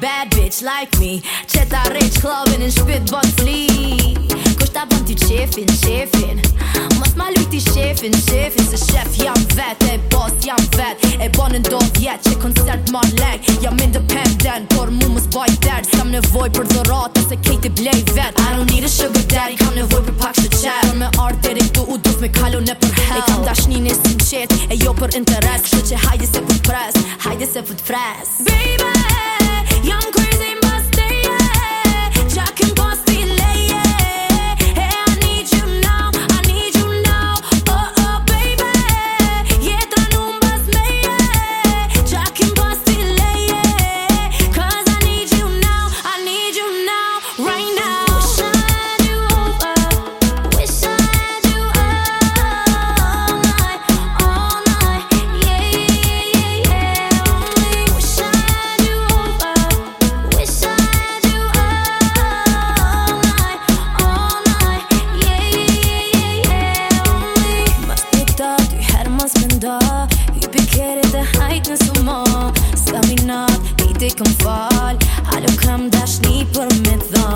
bad bitch like me. Qeta rich clubin në shpit bon fli Kusht ta bën ty qefin, qefin Mos ma lujti shefin, shefin Se shef jam vet, e boss jam vet. E bon në do vjet që koncert mar lek. Jam independent, por mu mos baj der S'kam nevoj për dhorata se kejt i blej vet. I don't need a sugar daddy, kam nevoj për pak shë qer Por me art deri këtu u duf me kalu në për hell. E kam dashnin e sinqet, e jo për interes. Kështu që hajde se put pres, hajde se put fres Baby, ti këm fal. Halo kam dashni për me dhal